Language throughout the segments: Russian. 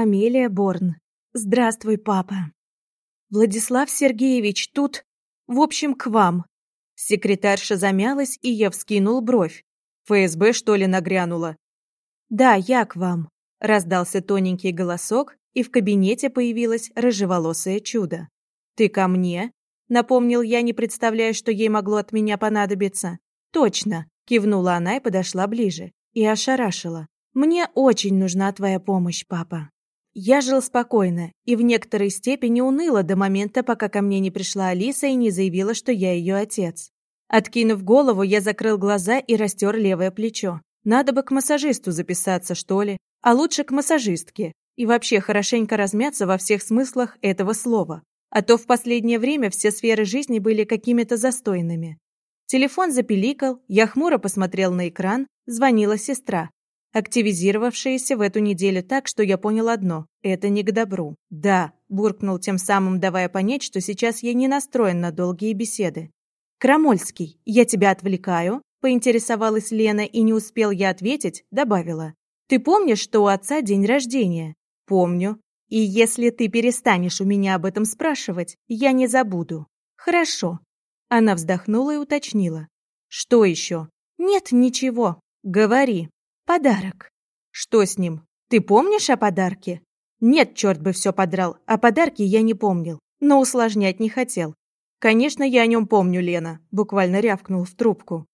Амелия Борн. Здравствуй, папа. Владислав Сергеевич, тут... В общем, к вам. Секретарша замялась, и я вскинул бровь. ФСБ, что ли, нагрянула? Да, я к вам. Раздался тоненький голосок, и в кабинете появилось рыжеволосое чудо. «Ты ко мне?» — напомнил я, не представляя, что ей могло от меня понадобиться. «Точно!» — кивнула она и подошла ближе. И ошарашила. «Мне очень нужна твоя помощь, папа». Я жил спокойно и в некоторой степени уныло до момента, пока ко мне не пришла Алиса и не заявила, что я ее отец. Откинув голову, я закрыл глаза и растер левое плечо. Надо бы к массажисту записаться, что ли, а лучше к массажистке. И вообще хорошенько размяться во всех смыслах этого слова. А то в последнее время все сферы жизни были какими-то застойными. Телефон запеликал, я хмуро посмотрел на экран, звонила сестра активизировавшиеся в эту неделю так, что я понял одно – это не к добру. «Да», – буркнул тем самым, давая понять, что сейчас я не настроен на долгие беседы. «Крамольский, я тебя отвлекаю?» – поинтересовалась Лена, и не успел я ответить, добавила. «Ты помнишь, что у отца день рождения?» «Помню. И если ты перестанешь у меня об этом спрашивать, я не забуду». «Хорошо». Она вздохнула и уточнила. «Что еще?» «Нет, ничего. Говори». Подарок. Что с ним? Ты помнишь о подарке? Нет, черт бы все подрал, о подарке я не помнил, но усложнять не хотел. Конечно, я о нем помню, Лена, буквально рявкнул в трубку.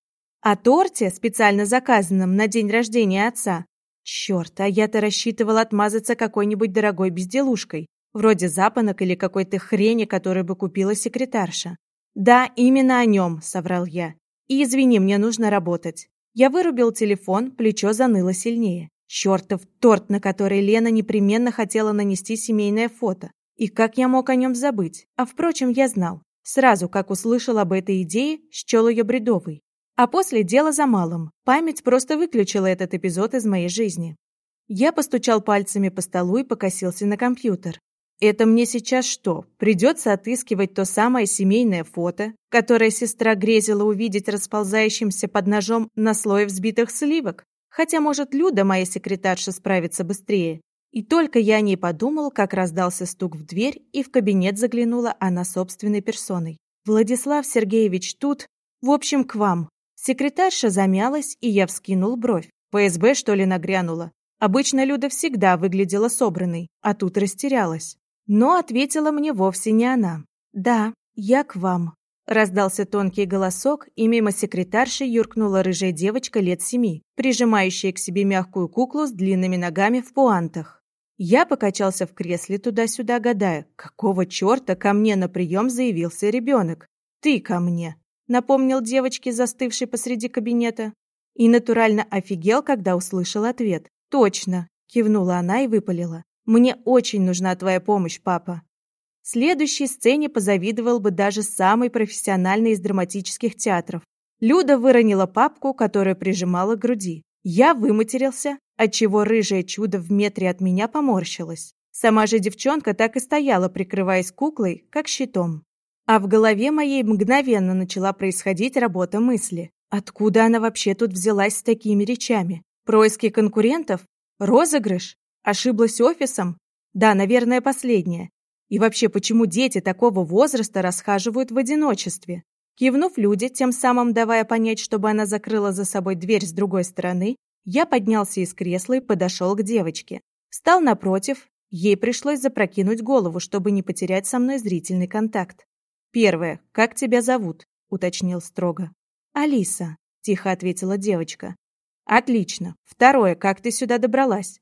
О торте, специально заказанном на день рождения отца. Черт, а я-то рассчитывал отмазаться какой-нибудь дорогой безделушкой, вроде запонок или какой-то хрени, которую бы купила секретарша. Да, именно о нем, соврал я. И извини, мне нужно работать. Я вырубил телефон, плечо заныло сильнее. Чертов торт, на который Лена непременно хотела нанести семейное фото. И как я мог о нем забыть? А впрочем, я знал. Сразу, как услышал об этой идее, счел ее бредовой. А после дело за малым. Память просто выключила этот эпизод из моей жизни. Я постучал пальцами по столу и покосился на компьютер. Это мне сейчас что, придется отыскивать то самое семейное фото, которое сестра грезила увидеть расползающимся под ножом на слое взбитых сливок? Хотя, может, Люда, моя секретарша, справится быстрее. И только я о ней подумал, как раздался стук в дверь, и в кабинет заглянула она собственной персоной. «Владислав Сергеевич тут? В общем, к вам». Секретарша замялась, и я вскинул бровь. ФСБ, что ли, нагрянула? Обычно Люда всегда выглядела собранной, а тут растерялась. Но ответила мне вовсе не она. «Да, я к вам», – раздался тонкий голосок, и мимо секретарши юркнула рыжая девочка лет семи, прижимающая к себе мягкую куклу с длинными ногами в пуантах. Я покачался в кресле туда-сюда, гадая, какого черта ко мне на прием заявился ребенок. «Ты ко мне», – напомнил девочке, застывшей посреди кабинета. И натурально офигел, когда услышал ответ. «Точно», – кивнула она и выпалила. Мне очень нужна твоя помощь, папа. Следующей сцене позавидовал бы даже самый профессиональный из драматических театров. Люда выронила папку, которую прижимала к груди. Я выматерился, отчего рыжее чудо в метре от меня поморщилось. Сама же девчонка так и стояла, прикрываясь куклой, как щитом. А в голове моей мгновенно начала происходить работа мысли. Откуда она вообще тут взялась с такими речами? Происки конкурентов? Розыгрыш? Ошиблась офисом? Да, наверное, последняя. И вообще, почему дети такого возраста расхаживают в одиночестве? Кивнув люди, тем самым давая понять, чтобы она закрыла за собой дверь с другой стороны, я поднялся из кресла и подошел к девочке. Встал напротив, ей пришлось запрокинуть голову, чтобы не потерять со мной зрительный контакт. «Первое. Как тебя зовут?» – уточнил строго. «Алиса», – тихо ответила девочка. «Отлично. Второе. Как ты сюда добралась?»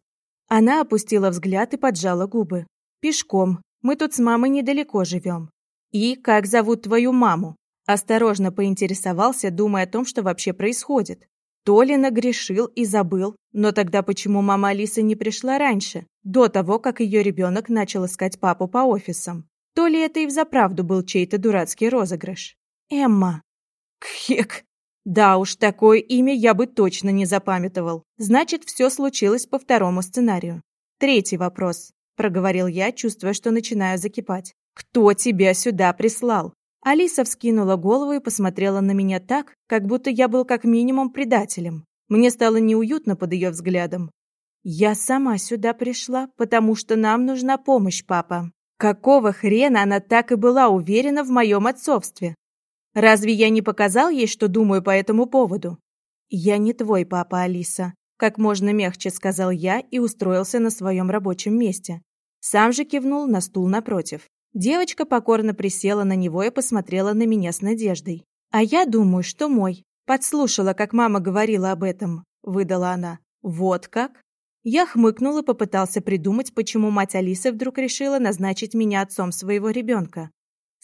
Она опустила взгляд и поджала губы. «Пешком. Мы тут с мамой недалеко живем». «И как зовут твою маму?» Осторожно поинтересовался, думая о том, что вообще происходит. То ли нагрешил и забыл, но тогда почему мама Алисы не пришла раньше, до того, как ее ребенок начал искать папу по офисам? То ли это и взаправду был чей-то дурацкий розыгрыш? Эмма. Кхек. Да уж, такое имя я бы точно не запамятовал. Значит, все случилось по второму сценарию. Третий вопрос, проговорил я, чувствуя, что начинаю закипать. Кто тебя сюда прислал? Алиса вскинула голову и посмотрела на меня так, как будто я был как минимум предателем. Мне стало неуютно под ее взглядом. «Я сама сюда пришла, потому что нам нужна помощь, папа. Какого хрена она так и была уверена в моем отцовстве? Разве я не показал ей, что думаю по этому поводу?» «Я не твой папа, Алиса», — как можно мягче сказал я и устроился на своем рабочем месте. Сам же кивнул на стул напротив. Девочка покорно присела на него и посмотрела на меня с надеждой. «А я думаю, что мой. Подслушала, как мама говорила об этом», — выдала она. «Вот как?» Я хмыкнул и попытался придумать, почему мать Алисы вдруг решила назначить меня отцом своего ребенка.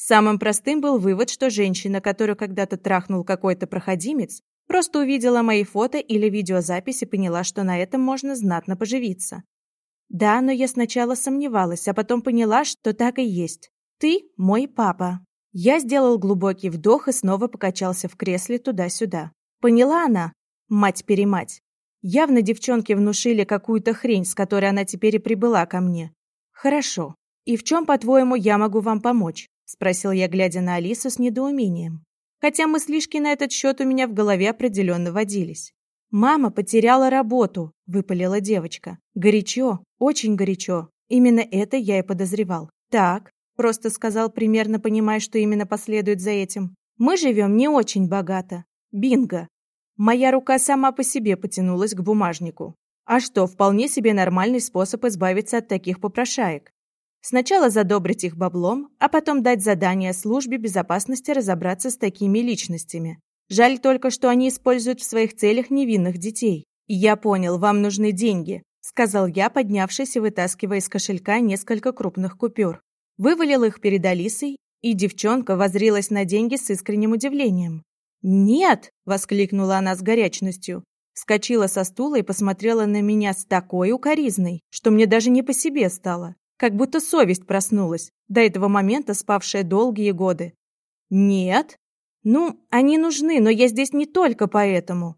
Самым простым был вывод, что женщина, которую когда-то трахнул какой-то проходимец, просто увидела мои фото или видеозапись и поняла, что на этом можно знатно поживиться. Да, но я сначала сомневалась, а потом поняла, что так и есть. Ты мой папа. Я сделал глубокий вдох и снова покачался в кресле туда-сюда. Поняла она? Мать-перемать. Явно девчонки внушили какую-то хрень, с которой она теперь и прибыла ко мне. Хорошо. И в чем, по-твоему, я могу вам помочь? Спросил я, глядя на Алису с недоумением. Хотя мыслишки на этот счет у меня в голове определенно водились. «Мама потеряла работу», — выпалила девочка. «Горячо, очень горячо. Именно это я и подозревал. Так, просто сказал, примерно понимая, что именно последует за этим. Мы живем не очень богато. Бинго. Моя рука сама по себе потянулась к бумажнику. А что, вполне себе нормальный способ избавиться от таких попрошаек. Сначала задобрить их баблом, а потом дать задание службе безопасности разобраться с такими личностями. Жаль только, что они используют в своих целях невинных детей. «Я понял, вам нужны деньги», — сказал я, поднявшись и вытаскивая из кошелька несколько крупных купюр. Вывалил их перед Алисой, и девчонка возрилась на деньги с искренним удивлением. «Нет!» — воскликнула она с горячностью. Вскочила со стула и посмотрела на меня с такой укоризной, что мне даже не по себе стало. Как будто совесть проснулась, до этого момента спавшая долгие годы. «Нет!» «Ну, они нужны, но я здесь не только поэтому».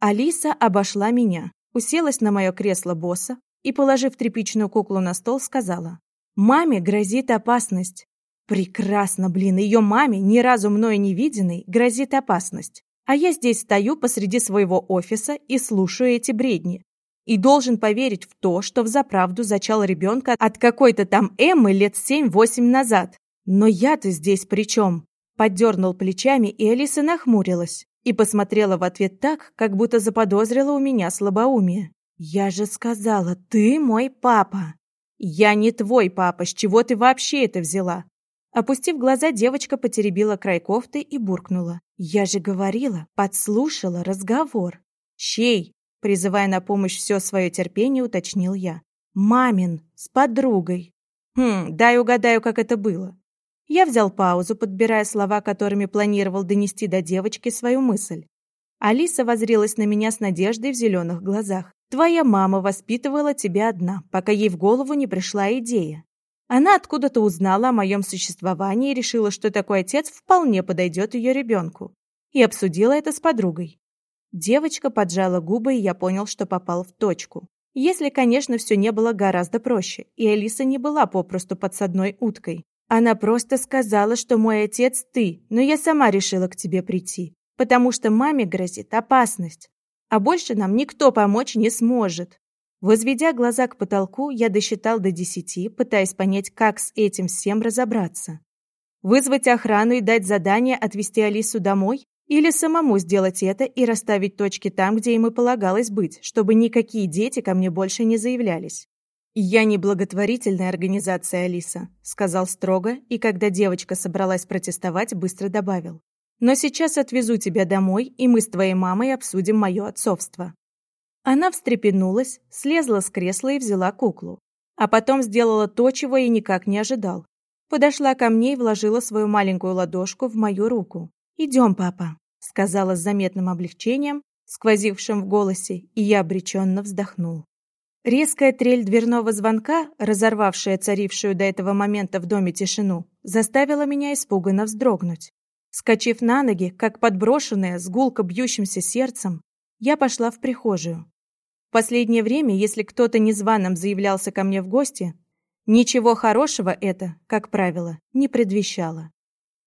Алиса обошла меня, уселась на мое кресло босса и, положив тряпичную куклу на стол, сказала. «Маме грозит опасность. Прекрасно, блин, ее маме, ни разу мною не виденной, грозит опасность. А я здесь стою посреди своего офиса и слушаю эти бредни. И должен поверить в то, что взаправду зачал ребенка от какой-то там Эммы лет семь-восемь назад. Но я-то здесь при чем? Поддернул плечами, и Алиса нахмурилась и посмотрела в ответ так, как будто заподозрила у меня слабоумие. «Я же сказала, ты мой папа!» «Я не твой папа, с чего ты вообще это взяла?» Опустив глаза, девочка потеребила край кофты и буркнула. «Я же говорила, подслушала разговор». «Чей?» Призывая на помощь все свое терпение, уточнил я. «Мамин, с подругой». «Хм, дай угадаю, как это было». Я взял паузу, подбирая слова, которыми планировал донести до девочки свою мысль. Алиса возрилась на меня с надеждой в зеленых глазах. «Твоя мама воспитывала тебя одна, пока ей в голову не пришла идея. Она откуда-то узнала о моем существовании и решила, что такой отец вполне подойдет ее ребенку. И обсудила это с подругой. Девочка поджала губы, и я понял, что попал в точку. Если, конечно, все не было гораздо проще, и Алиса не была попросту подсадной уткой. Она просто сказала, что мой отец ты, но я сама решила к тебе прийти, потому что маме грозит опасность. А больше нам никто помочь не сможет. Возведя глаза к потолку, я досчитал до десяти, пытаясь понять, как с этим всем разобраться. Вызвать охрану и дать задание отвезти Алису домой? Или самому сделать это и расставить точки там, где им и полагалось быть, чтобы никакие дети ко мне больше не заявлялись? «Я не благотворительная организация, Алиса», — сказал строго, и когда девочка собралась протестовать, быстро добавил. «Но сейчас отвезу тебя домой, и мы с твоей мамой обсудим мое отцовство». Она встрепенулась, слезла с кресла и взяла куклу. А потом сделала то, чего я никак не ожидал. Подошла ко мне и вложила свою маленькую ладошку в мою руку. «Идем, папа», — сказала с заметным облегчением, сквозившим в голосе, и я обреченно вздохнул. Резкая трель дверного звонка, разорвавшая царившую до этого момента в доме тишину, заставила меня испуганно вздрогнуть. Скочив на ноги, как подброшенная, с гулко бьющимся сердцем, я пошла в прихожую. В последнее время, если кто-то незваным заявлялся ко мне в гости, ничего хорошего это, как правило, не предвещало.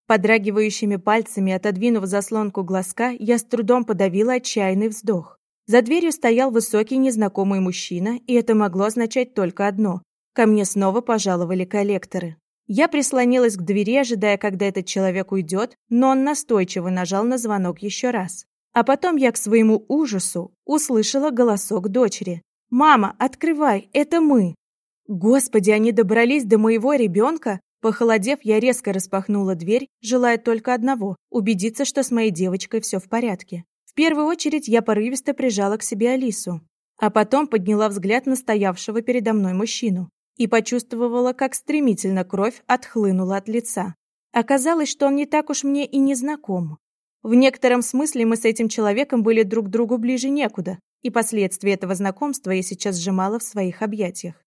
Подрагивающими пальцами, отодвинув заслонку глазка, я с трудом подавила отчаянный вздох. За дверью стоял высокий незнакомый мужчина, и это могло означать только одно. Ко мне снова пожаловали коллекторы. Я прислонилась к двери, ожидая, когда этот человек уйдет, но он настойчиво нажал на звонок еще раз. А потом я к своему ужасу услышала голосок дочери. «Мама, открывай, это мы!» Господи, они добрались до моего ребенка? Похолодев, я резко распахнула дверь, желая только одного – убедиться, что с моей девочкой все в порядке. В первую очередь я порывисто прижала к себе Алису, а потом подняла взгляд на стоявшего передо мной мужчину и почувствовала, как стремительно кровь отхлынула от лица. Оказалось, что он не так уж мне и не знаком. В некотором смысле мы с этим человеком были друг другу ближе некуда, и последствия этого знакомства я сейчас сжимала в своих объятиях.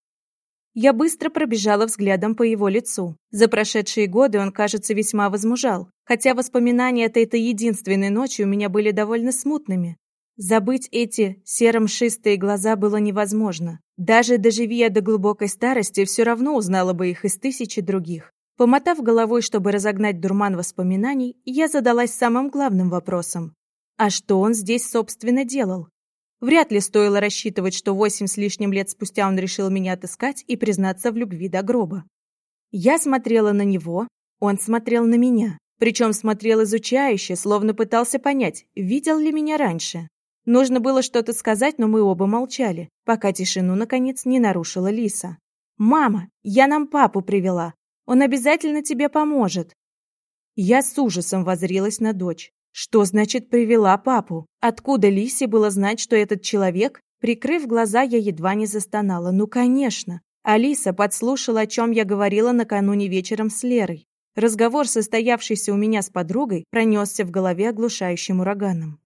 Я быстро пробежала взглядом по его лицу. За прошедшие годы он, кажется, весьма возмужал, хотя воспоминания от этой единственной ночи у меня были довольно смутными. Забыть эти серо-мшистые глаза было невозможно. Даже доживи я до глубокой старости, все равно узнала бы их из тысячи других. Помотав головой, чтобы разогнать дурман воспоминаний, я задалась самым главным вопросом. А что он здесь, собственно, делал? Вряд ли стоило рассчитывать, что восемь с лишним лет спустя он решил меня отыскать и признаться в любви до гроба. Я смотрела на него, он смотрел на меня. Причем смотрел изучающе, словно пытался понять, видел ли меня раньше. Нужно было что-то сказать, но мы оба молчали, пока тишину, наконец, не нарушила Лиса. «Мама, я нам папу привела. Он обязательно тебе поможет». Я с ужасом возрилась на дочь. Что значит привела папу? Откуда Лисе было знать, что этот человек? Прикрыв глаза, я едва не застонала. Ну, конечно. Алиса подслушала, о чем я говорила накануне вечером с Лерой. Разговор, состоявшийся у меня с подругой, пронесся в голове оглушающим ураганом.